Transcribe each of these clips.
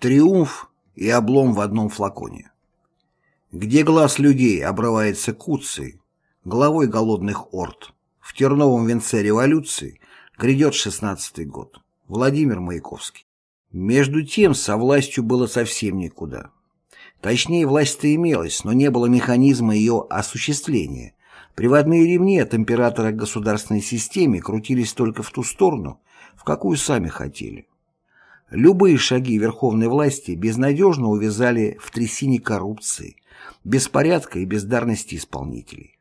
Триумф и облом в одном флаконе. Где глаз людей обрывается куцей, главой голодных орд, в терновом венце революции грядет шестнадцатый год. Владимир Маяковский. Между тем, со властью было совсем никуда. Точнее, власть-то имелась, но не было механизма ее осуществления. Приводные ремни от императора государственной системе крутились только в ту сторону, в какую сами хотели. Любые шаги верховной власти безнадежно увязали в трясине коррупции, беспорядка и бездарности исполнителей.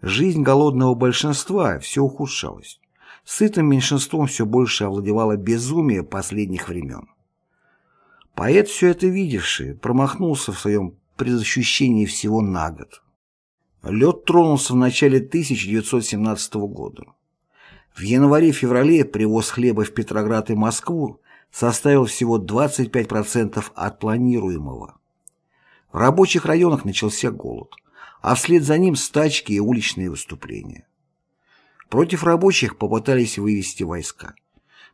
Жизнь голодного большинства все ухудшалась. Сытым меньшинством все больше овладевало безумие последних времен. Поэт, все это видевший, промахнулся в своем предощущении всего на год. Лед тронулся в начале 1917 года. В январе-феврале привоз хлеба в Петроград и Москву составил всего 25% от планируемого. В рабочих районах начался голод, а вслед за ним стачки и уличные выступления. Против рабочих попытались вывести войска.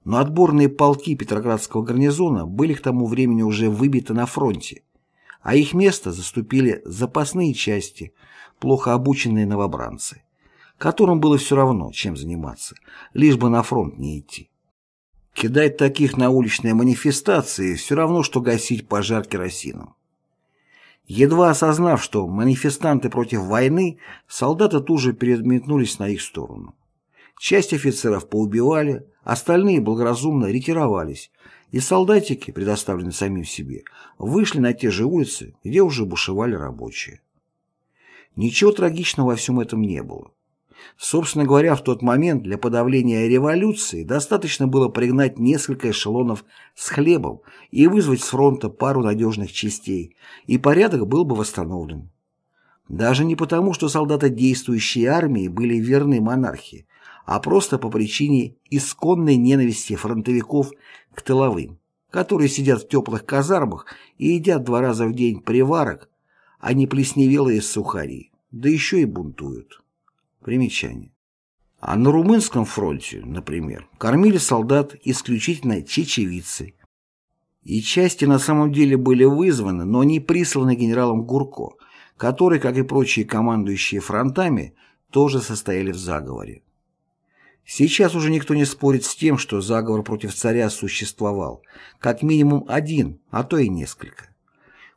Но отборные полки Петроградского гарнизона были к тому времени уже выбиты на фронте, а их место заступили запасные части, плохо обученные новобранцы, которым было все равно, чем заниматься, лишь бы на фронт не идти. Кидать таких на уличные манифестации все равно, что гасить пожар керосином. Едва осознав, что манифестанты против войны, солдаты тут же переметнулись на их сторону. Часть офицеров поубивали, остальные благоразумно ретировались, и солдатики, предоставленные самим себе, вышли на те же улицы, где уже бушевали рабочие. Ничего трагичного во всем этом не было. Собственно говоря, в тот момент для подавления революции достаточно было пригнать несколько эшелонов с хлебом и вызвать с фронта пару надежных частей, и порядок был бы восстановлен. Даже не потому, что солдаты действующей армии были верны монархии, а просто по причине исконной ненависти фронтовиков к тыловым, которые сидят в теплых казармах и едят два раза в день приварок, а не плесневелые сухари, да еще и бунтуют. Примечание. А на румынском фронте, например, кормили солдат исключительно чечевицей. И части на самом деле были вызваны, но не присланы генералом Гурко, который, как и прочие командующие фронтами, тоже состояли в заговоре. Сейчас уже никто не спорит с тем, что заговор против царя существовал, как минимум один, а то и несколько.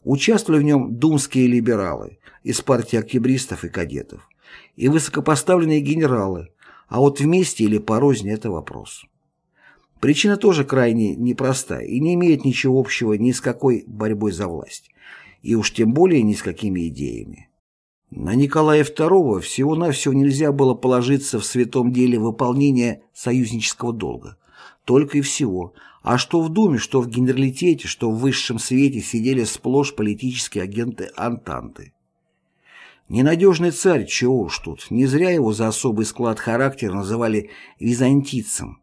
Участвовали в нем думские либералы из партии октябристов и кадетов, и высокопоставленные генералы, а вот вместе или порознь – это вопрос. Причина тоже крайне непроста и не имеет ничего общего ни с какой борьбой за власть, и уж тем более ни с какими идеями. На Николая II всего-навсего нельзя было положиться в святом деле выполнения союзнического долга. Только и всего. А что в Думе, что в генералитете, что в высшем свете сидели сплошь политические агенты Антанты. Ненадежный царь, чего уж тут, не зря его за особый склад характера называли византийцем.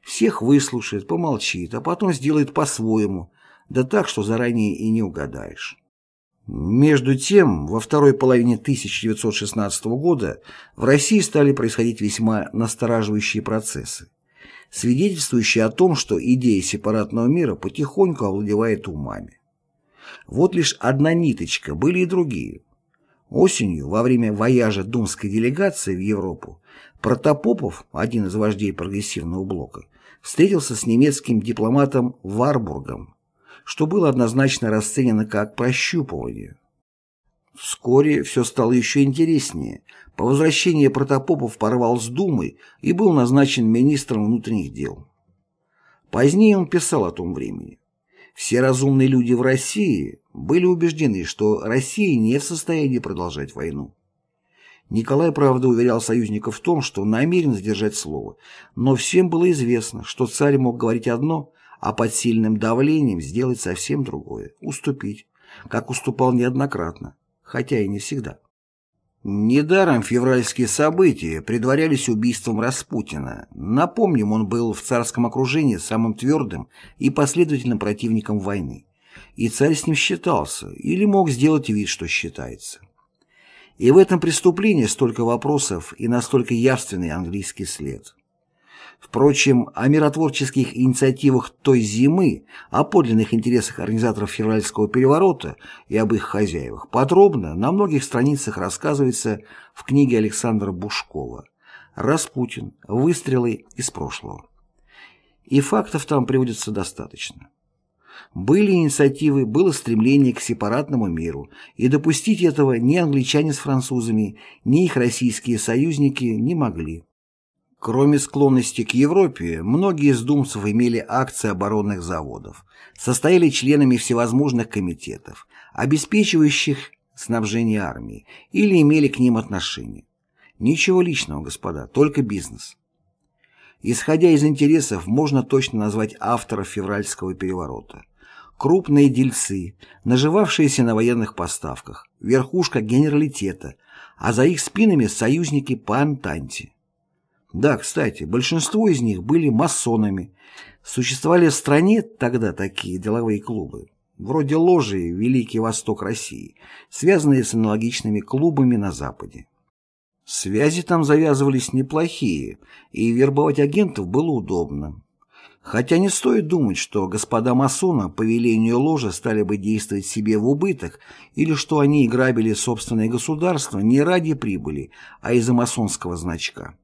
Всех выслушает, помолчит, а потом сделает по-своему, да так, что заранее и не угадаешь. Между тем, во второй половине 1916 года в России стали происходить весьма настораживающие процессы, свидетельствующие о том, что идея сепаратного мира потихоньку овладевает умами. Вот лишь одна ниточка, были и другие. Осенью, во время вояжа думской делегации в Европу, Протопопов, один из вождей прогрессивного блока, встретился с немецким дипломатом Варбургом, что было однозначно расценено как прощупывание. Вскоре все стало еще интереснее. По возвращении Протопопов порвал с Думой и был назначен министром внутренних дел. Позднее он писал о том времени. Все разумные люди в России были убеждены, что Россия не в состоянии продолжать войну. Николай, правда, уверял союзников в том, что намерен сдержать слово, но всем было известно, что царь мог говорить одно, а под сильным давлением сделать совсем другое – уступить, как уступал неоднократно, хотя и не всегда. Недаром февральские события предварялись убийством Распутина. Напомним, он был в царском окружении самым твердым и последовательным противником войны. И царь с ним считался, или мог сделать вид, что считается. И в этом преступлении столько вопросов и настолько явственный английский след. Впрочем, о миротворческих инициативах той зимы, о подлинных интересах организаторов февральского переворота и об их хозяевах подробно на многих страницах рассказывается в книге Александра Бушкова «Распутин. Выстрелы из прошлого». И фактов там приводится достаточно. Были инициативы, было стремление к сепаратному миру, и допустить этого ни англичане с французами, ни их российские союзники не могли. Кроме склонности к Европе, многие из думцев имели акции оборонных заводов, состояли членами всевозможных комитетов, обеспечивающих снабжение армии, или имели к ним отношение. Ничего личного, господа, только бизнес. Исходя из интересов, можно точно назвать авторов февральского переворота. Крупные дельцы, наживавшиеся на военных поставках, верхушка генералитета, а за их спинами союзники по Антанте. Да, кстати, большинство из них были масонами. Существовали в стране тогда такие деловые клубы, вроде ложи «Великий Восток России», связанные с аналогичными клубами на Западе. Связи там завязывались неплохие, и вербовать агентов было удобно. Хотя не стоит думать, что господа масона по велению ложи стали бы действовать себе в убыток или что они грабили собственное государство не ради прибыли, а из-за масонского значка.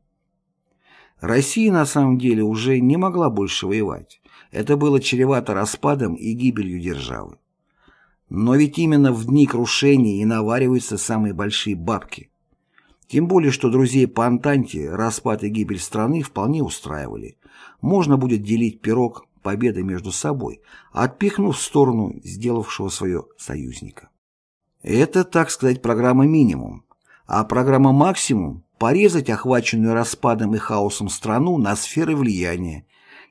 Россия на самом деле уже не могла больше воевать. Это было чревато распадом и гибелью державы. Но ведь именно в дни крушения и навариваются самые большие бабки. Тем более, что друзей по Антанте распад и гибель страны вполне устраивали. Можно будет делить пирог победы между собой, отпихнув в сторону сделавшего свое союзника. Это, так сказать, программа минимум. А программа максимум порезать охваченную распадом и хаосом страну на сферы влияния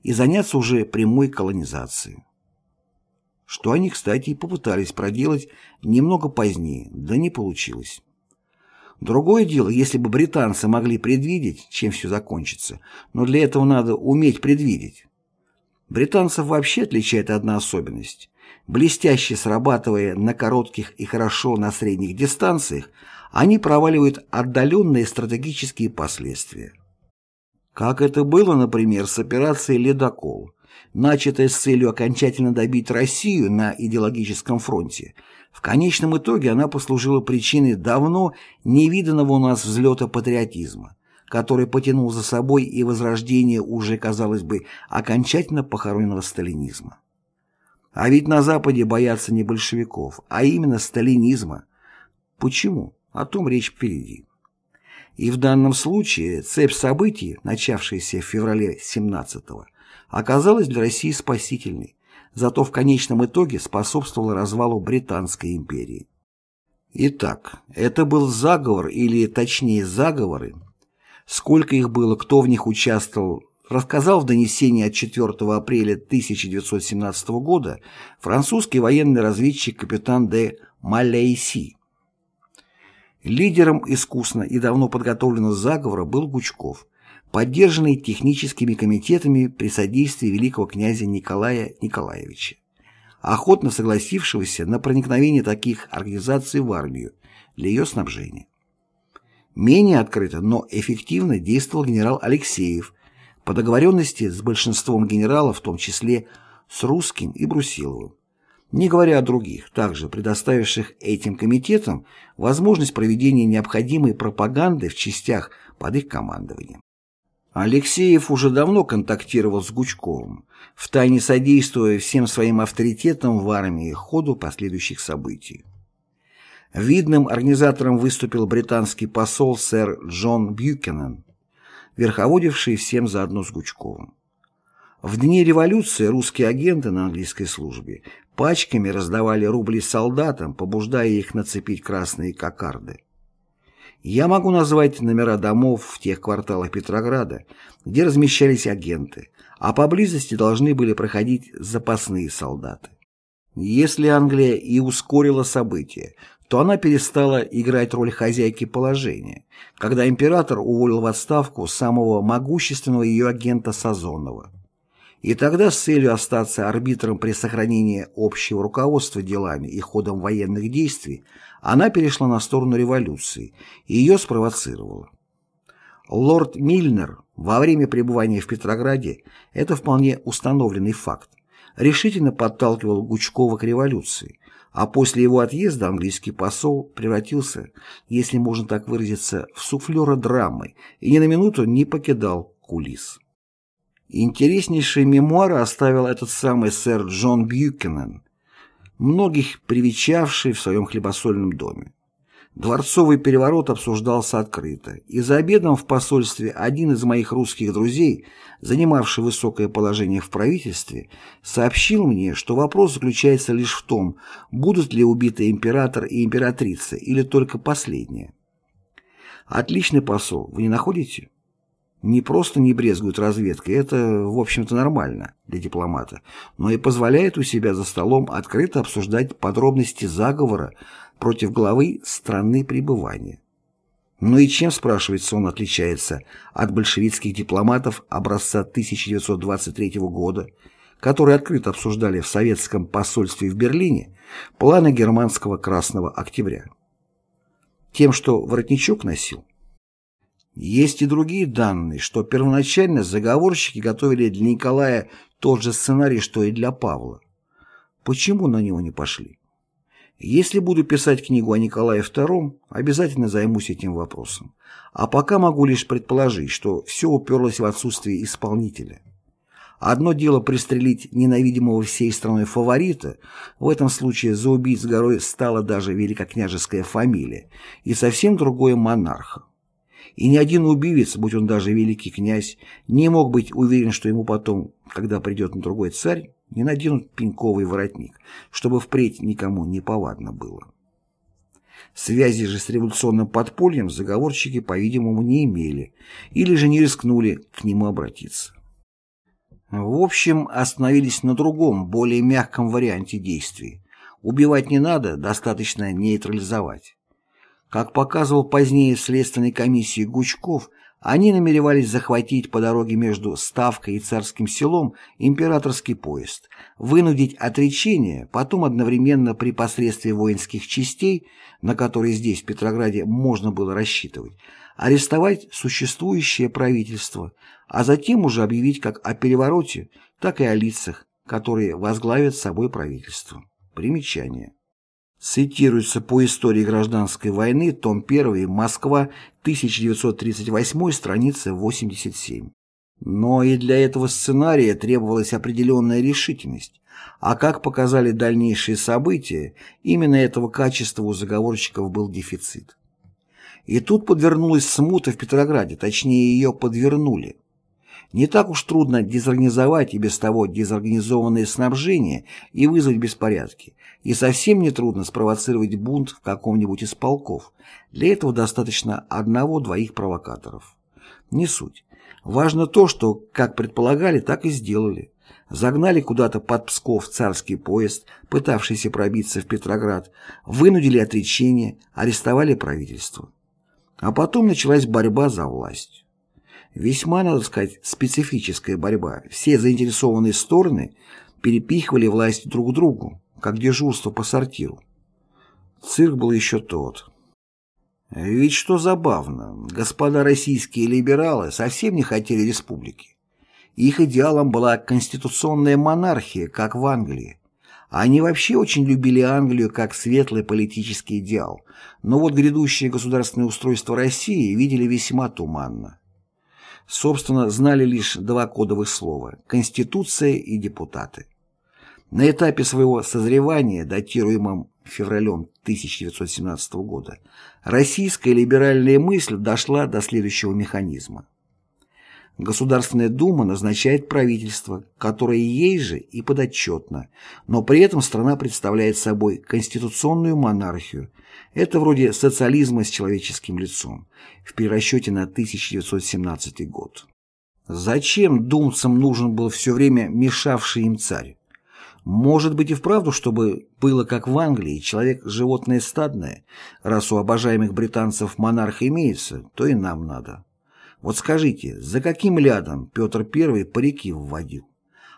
и заняться уже прямой колонизацией. Что они, кстати, и попытались проделать немного позднее, да не получилось. Другое дело, если бы британцы могли предвидеть, чем все закончится, но для этого надо уметь предвидеть. Британцев вообще отличает одна особенность. Блестяще срабатывая на коротких и хорошо на средних дистанциях, они проваливают отдаленные стратегические последствия. Как это было, например, с операцией «Ледокол», начатой с целью окончательно добить Россию на идеологическом фронте. В конечном итоге она послужила причиной давно невиданного у нас взлета патриотизма, который потянул за собой и возрождение уже, казалось бы, окончательно похороненного сталинизма. А ведь на Западе боятся не большевиков, а именно сталинизма. Почему? О том речь впереди. И в данном случае цепь событий, начавшаяся в феврале 17-го, оказалась для России спасительной, зато в конечном итоге способствовала развалу Британской империи. Итак, это был заговор, или точнее заговоры. Сколько их было, кто в них участвовал, рассказал в донесении от 4 апреля 1917 года французский военный разведчик капитан де Малейси. Лидером искусно и давно подготовленного заговора был Гучков, поддержанный техническими комитетами при содействии великого князя Николая Николаевича, охотно согласившегося на проникновение таких организаций в армию для ее снабжения. Менее открыто, но эффективно действовал генерал Алексеев по договоренности с большинством генералов, в том числе с Русским и Брусиловым не говоря о других, также предоставивших этим комитетам возможность проведения необходимой пропаганды в частях под их командованием. Алексеев уже давно контактировал с Гучковым, втайне содействуя всем своим авторитетом в армии ходу последующих событий. Видным организатором выступил британский посол сэр Джон Бьюкенен, верховодивший всем заодно с Гучковым. В дни революции русские агенты на английской службе Пачками раздавали рубли солдатам, побуждая их нацепить красные кокарды. Я могу назвать номера домов в тех кварталах Петрограда, где размещались агенты, а поблизости должны были проходить запасные солдаты. Если Англия и ускорила события, то она перестала играть роль хозяйки положения, когда император уволил в отставку самого могущественного ее агента Сазонова. И тогда с целью остаться арбитром при сохранении общего руководства делами и ходом военных действий она перешла на сторону революции и ее спровоцировала. Лорд Мильнер, во время пребывания в Петрограде, это вполне установленный факт, решительно подталкивал Гучкова к революции, а после его отъезда английский посол превратился, если можно так выразиться, в суфлера драмы и ни на минуту не покидал кулис. Интереснейшие мемуары оставил этот самый сэр Джон Бьюкенен, многих привечавший в своем хлебосольном доме. Дворцовый переворот обсуждался открыто, и за обедом в посольстве один из моих русских друзей, занимавший высокое положение в правительстве, сообщил мне, что вопрос заключается лишь в том, будут ли убиты император и императрица или только последняя. Отличный посол, вы не находите? Не просто не брезгует разведкой, это, в общем-то, нормально для дипломата, но и позволяет у себя за столом открыто обсуждать подробности заговора, против главы страны пребывания. Ну и чем, спрашивается, он отличается от большевистских дипломатов образца 1923 года, которые открыто обсуждали в советском посольстве в Берлине планы германского Красного Октября? Тем, что воротничок носил? Есть и другие данные, что первоначально заговорщики готовили для Николая тот же сценарий, что и для Павла. Почему на него не пошли? Если буду писать книгу о Николае II, обязательно займусь этим вопросом. А пока могу лишь предположить, что все уперлось в отсутствие исполнителя. Одно дело пристрелить ненавидимого всей страной фаворита, в этом случае за убийц горой стала даже великокняжеская фамилия, и совсем другое монарха. И ни один убивец, будь он даже великий князь, не мог быть уверен, что ему потом, когда придет на другой царь, не наденут пеньковый воротник, чтобы впредь никому не повадно было. Связи же с революционным подпольем заговорщики, по-видимому, не имели или же не рискнули к нему обратиться. В общем, остановились на другом, более мягком варианте действий. Убивать не надо, достаточно нейтрализовать. Как показывал позднее в Следственной комиссии Гучков, они намеревались захватить по дороге между Ставкой и Царским селом императорский поезд, вынудить отречение, потом одновременно при посредстве воинских частей, на которые здесь, в Петрограде, можно было рассчитывать, арестовать существующее правительство, а затем уже объявить как о перевороте, так и о лицах, которые возглавят собой правительство. Примечание. Цитируется по истории гражданской войны, том 1, Москва, 1938, страница 87. Но и для этого сценария требовалась определенная решительность, а как показали дальнейшие события, именно этого качества у заговорщиков был дефицит. И тут подвернулась смута в Петрограде, точнее ее подвернули. Не так уж трудно дезорганизовать и без того дезорганизованное снабжение и вызвать беспорядки, и совсем не трудно спровоцировать бунт в каком-нибудь из полков. Для этого достаточно одного-двоих провокаторов. Не суть. Важно то, что, как предполагали, так и сделали. Загнали куда-то под Псков царский поезд, пытавшийся пробиться в Петроград, вынудили отречение, арестовали правительство. А потом началась борьба за власть. Весьма, надо сказать, специфическая борьба. Все заинтересованные стороны перепихивали власть друг другу, как дежурство по сортиру. Цирк был еще тот. Ведь что забавно, господа российские либералы совсем не хотели республики. Их идеалом была конституционная монархия, как в Англии. Они вообще очень любили Англию как светлый политический идеал, но вот грядущее государственное устройство России видели весьма туманно собственно, знали лишь два кодовых слова – Конституция и депутаты. На этапе своего созревания, датируемом февралем 1917 года, российская либеральная мысль дошла до следующего механизма. Государственная Дума назначает правительство, которое ей же и подотчетно, но при этом страна представляет собой конституционную монархию. Это вроде социализма с человеческим лицом, в перерасчете на 1917 год. Зачем думцам нужен был все время мешавший им царь? Может быть и вправду, чтобы было как в Англии, человек – животное стадное, раз у обожаемых британцев монарх имеется, то и нам надо. Вот скажите, за каким лядом Петр I парики вводил?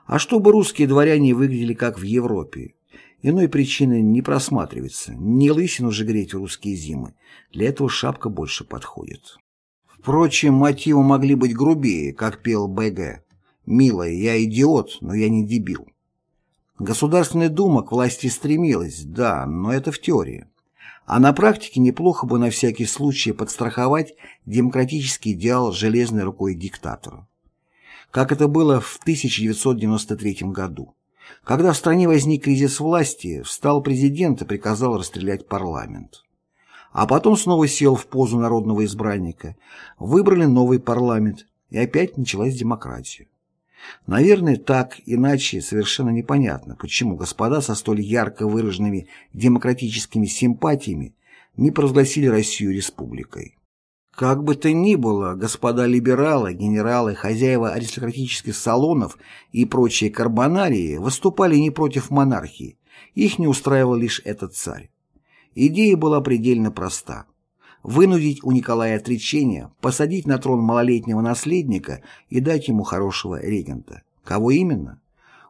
А чтобы русские дворяне выглядели как в Европе? Иной причины не просматривается. Не лысину же греть русские зимы. Для этого шапка больше подходит. Впрочем, мотивы могли быть грубее, как пел БГ. «Милая, я идиот, но я не дебил». Государственная дума к власти стремилась, да, но это в теории. А на практике неплохо бы на всякий случай подстраховать демократический идеал железной рукой диктатора. Как это было в 1993 году. Когда в стране возник кризис власти, встал президент и приказал расстрелять парламент. А потом снова сел в позу народного избранника, выбрали новый парламент, и опять началась демократия. Наверное, так, иначе совершенно непонятно, почему господа со столь ярко выраженными демократическими симпатиями не провозгласили Россию республикой. Как бы то ни было, господа либералы, генералы, хозяева аристократических салонов и прочие карбонарии выступали не против монархии, их не устраивал лишь этот царь. Идея была предельно проста. Вынудить у Николая отречение, посадить на трон малолетнего наследника и дать ему хорошего регента. Кого именно?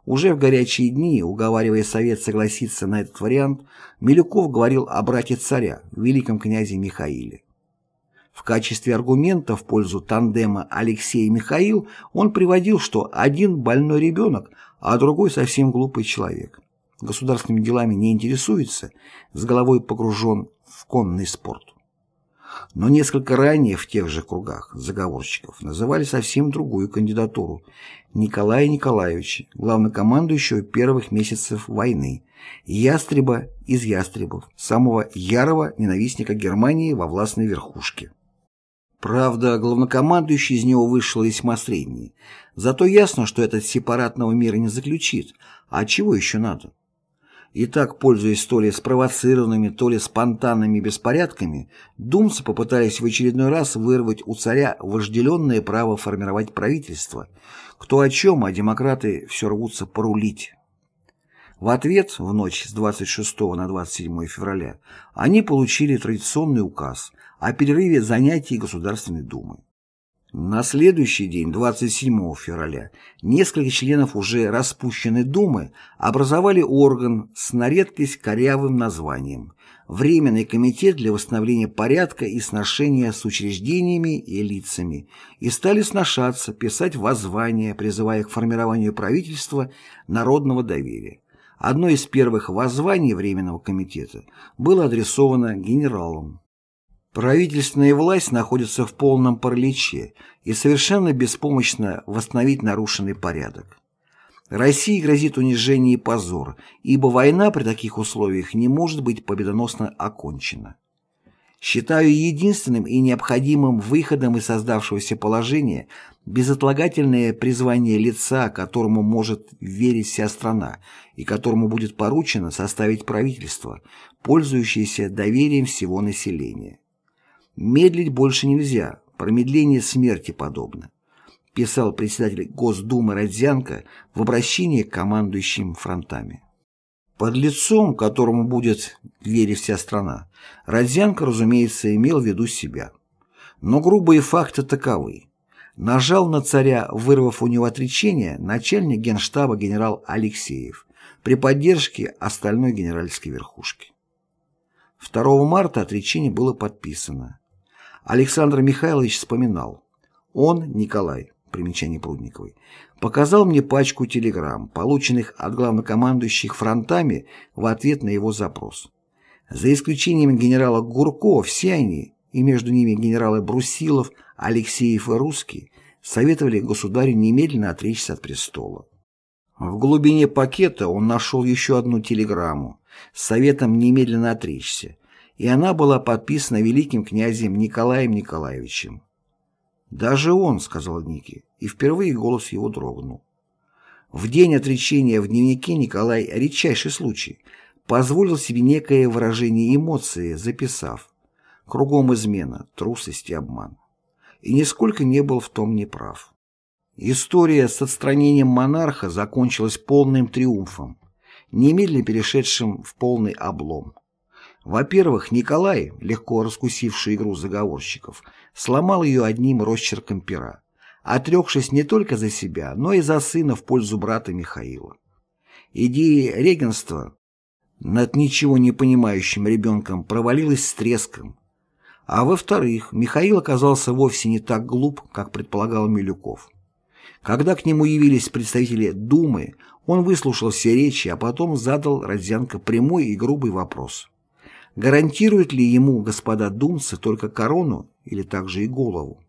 Уже в горячие дни, уговаривая Совет согласиться на этот вариант, Милюков говорил о брате царя, великом князе Михаиле. В качестве аргумента в пользу тандема Алексей и Михаил он приводил, что один больной ребенок, а другой совсем глупый человек. Государственными делами не интересуется, с головой погружен в конный спорт. Но несколько ранее в тех же кругах заговорщиков называли совсем другую кандидатуру – Николая Николаевича, главнокомандующего первых месяцев войны, ястреба из ястребов, самого ярого ненавистника Германии во властной верхушке. Правда, главнокомандующий из него вышел весьма средний. Зато ясно, что этот сепаратного мира не заключит. А чего еще надо? И так, пользуясь то ли спровоцированными, то ли спонтанными беспорядками, думцы попытались в очередной раз вырвать у царя вожделенное право формировать правительство. Кто о чем, а демократы все рвутся порулить. В ответ, в ночь с 26 на 27 февраля, они получили традиционный указ о перерыве занятий Государственной Думы. На следующий день, 27 февраля, несколько членов уже распущенной Думы образовали орган с на редкость корявым названием Временный комитет для восстановления порядка и сношения с учреждениями и лицами и стали сношаться, писать воззвания, призывая к формированию правительства народного доверия. Одно из первых воззваний Временного комитета было адресовано генералам. Правительственная власть находится в полном параличе и совершенно беспомощно восстановить нарушенный порядок. России грозит унижение и позор, ибо война при таких условиях не может быть победоносно окончена. Считаю единственным и необходимым выходом из создавшегося положения безотлагательное призвание лица, которому может верить вся страна и которому будет поручено составить правительство, пользующееся доверием всего населения. Медлить больше нельзя, промедление смерти подобно, писал председатель Госдумы Родзянко в обращении к командующим фронтами. Под лицом, которому будет верить вся страна, Родзянко, разумеется, имел в виду себя. Но грубые факты таковы. Нажал на царя, вырвав у него отречение, начальник генштаба генерал Алексеев при поддержке остальной генеральской верхушки. 2 марта отречение было подписано. Александр Михайлович вспоминал. Он, Николай, примечание Прудниковой, показал мне пачку телеграмм, полученных от главнокомандующих фронтами в ответ на его запрос. За исключением генерала Гурко, все они, и между ними генералы Брусилов, Алексеев и Русский, советовали государю немедленно отречься от престола. В глубине пакета он нашел еще одну телеграмму с советом немедленно отречься, и она была подписана великим князем Николаем Николаевичем. «Даже он», — сказал Ники, и впервые голос его дрогнул. В день отречения в дневнике Николай, редчайший случай, позволил себе некое выражение эмоции, записав «Кругом измена, трусость и обман». И нисколько не был в том неправ. История с отстранением монарха закончилась полным триумфом, немедленно перешедшим в полный облом. Во-первых, Николай, легко раскусивший игру заговорщиков, сломал ее одним росчерком пера, отрекшись не только за себя, но и за сына в пользу брата Михаила. Идея регенства над ничего не понимающим ребенком провалилась с треском. А во-вторых, Михаил оказался вовсе не так глуп, как предполагал Милюков. Когда к нему явились представители Думы, он выслушал все речи, а потом задал Родзянко прямой и грубый вопрос. Гарантируют ли ему, господа думцы, только корону или также и голову?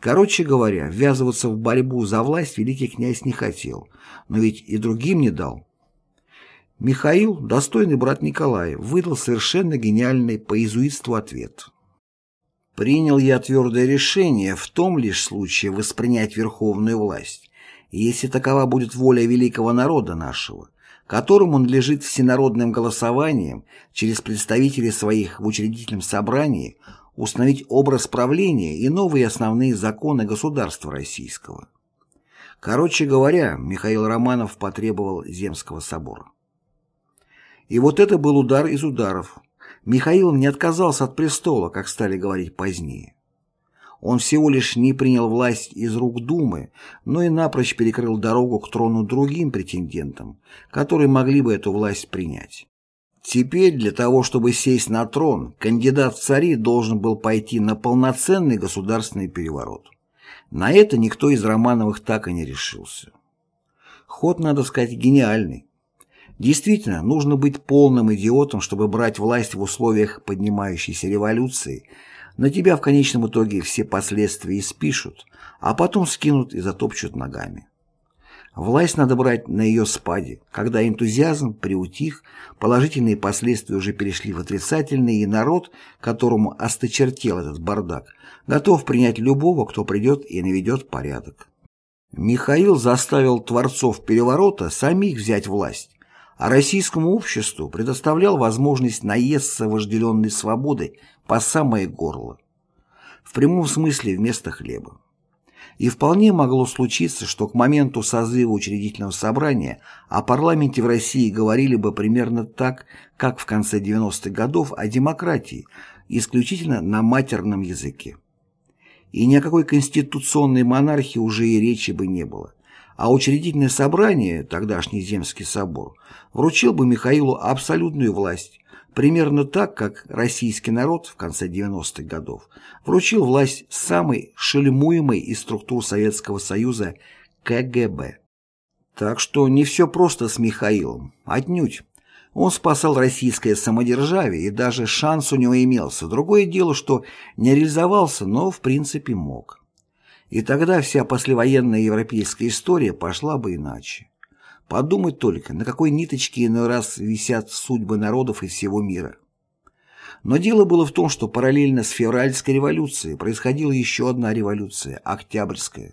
Короче говоря, ввязываться в борьбу за власть великий князь не хотел, но ведь и другим не дал. Михаил, достойный брат Николая, выдал совершенно гениальный по иезуитству ответ. «Принял я твердое решение в том лишь случае воспринять верховную власть, если такова будет воля великого народа нашего, которому он лежит всенародным голосованием через представителей своих в учредительном собрании установить образ правления и новые основные законы государства российского». Короче говоря, Михаил Романов потребовал Земского собора. И вот это был удар из ударов. Михаил не отказался от престола, как стали говорить позднее. Он всего лишь не принял власть из рук Думы, но и напрочь перекрыл дорогу к трону другим претендентам, которые могли бы эту власть принять. Теперь для того, чтобы сесть на трон, кандидат в цари должен был пойти на полноценный государственный переворот. На это никто из Романовых так и не решился. Ход, надо сказать, гениальный. Действительно, нужно быть полным идиотом, чтобы брать власть в условиях поднимающейся революции. На тебя в конечном итоге все последствия испишут, а потом скинут и затопчут ногами. Власть надо брать на ее спаде, когда энтузиазм приутих, положительные последствия уже перешли в отрицательные, и народ, которому осточертел этот бардак, готов принять любого, кто придет и наведет порядок. Михаил заставил творцов переворота самих взять власть, а российскому обществу предоставлял возможность наесться вожделенной свободы по самое горло. В прямом смысле вместо хлеба. И вполне могло случиться, что к моменту созыва учредительного собрания о парламенте в России говорили бы примерно так, как в конце 90-х годов о демократии, исключительно на матерном языке. И ни о какой конституционной монархии уже и речи бы не было а учредительное собрание, тогдашний Земский собор, вручил бы Михаилу абсолютную власть, примерно так, как российский народ в конце 90-х годов вручил власть самой шельмуемой из структур Советского Союза КГБ. Так что не все просто с Михаилом, отнюдь. Он спасал российское самодержавие, и даже шанс у него имелся. Другое дело, что не реализовался, но в принципе мог. И тогда вся послевоенная европейская история пошла бы иначе. Подумать только, на какой ниточке иной раз висят судьбы народов из всего мира. Но дело было в том, что параллельно с февральской революцией происходила еще одна революция – Октябрьская.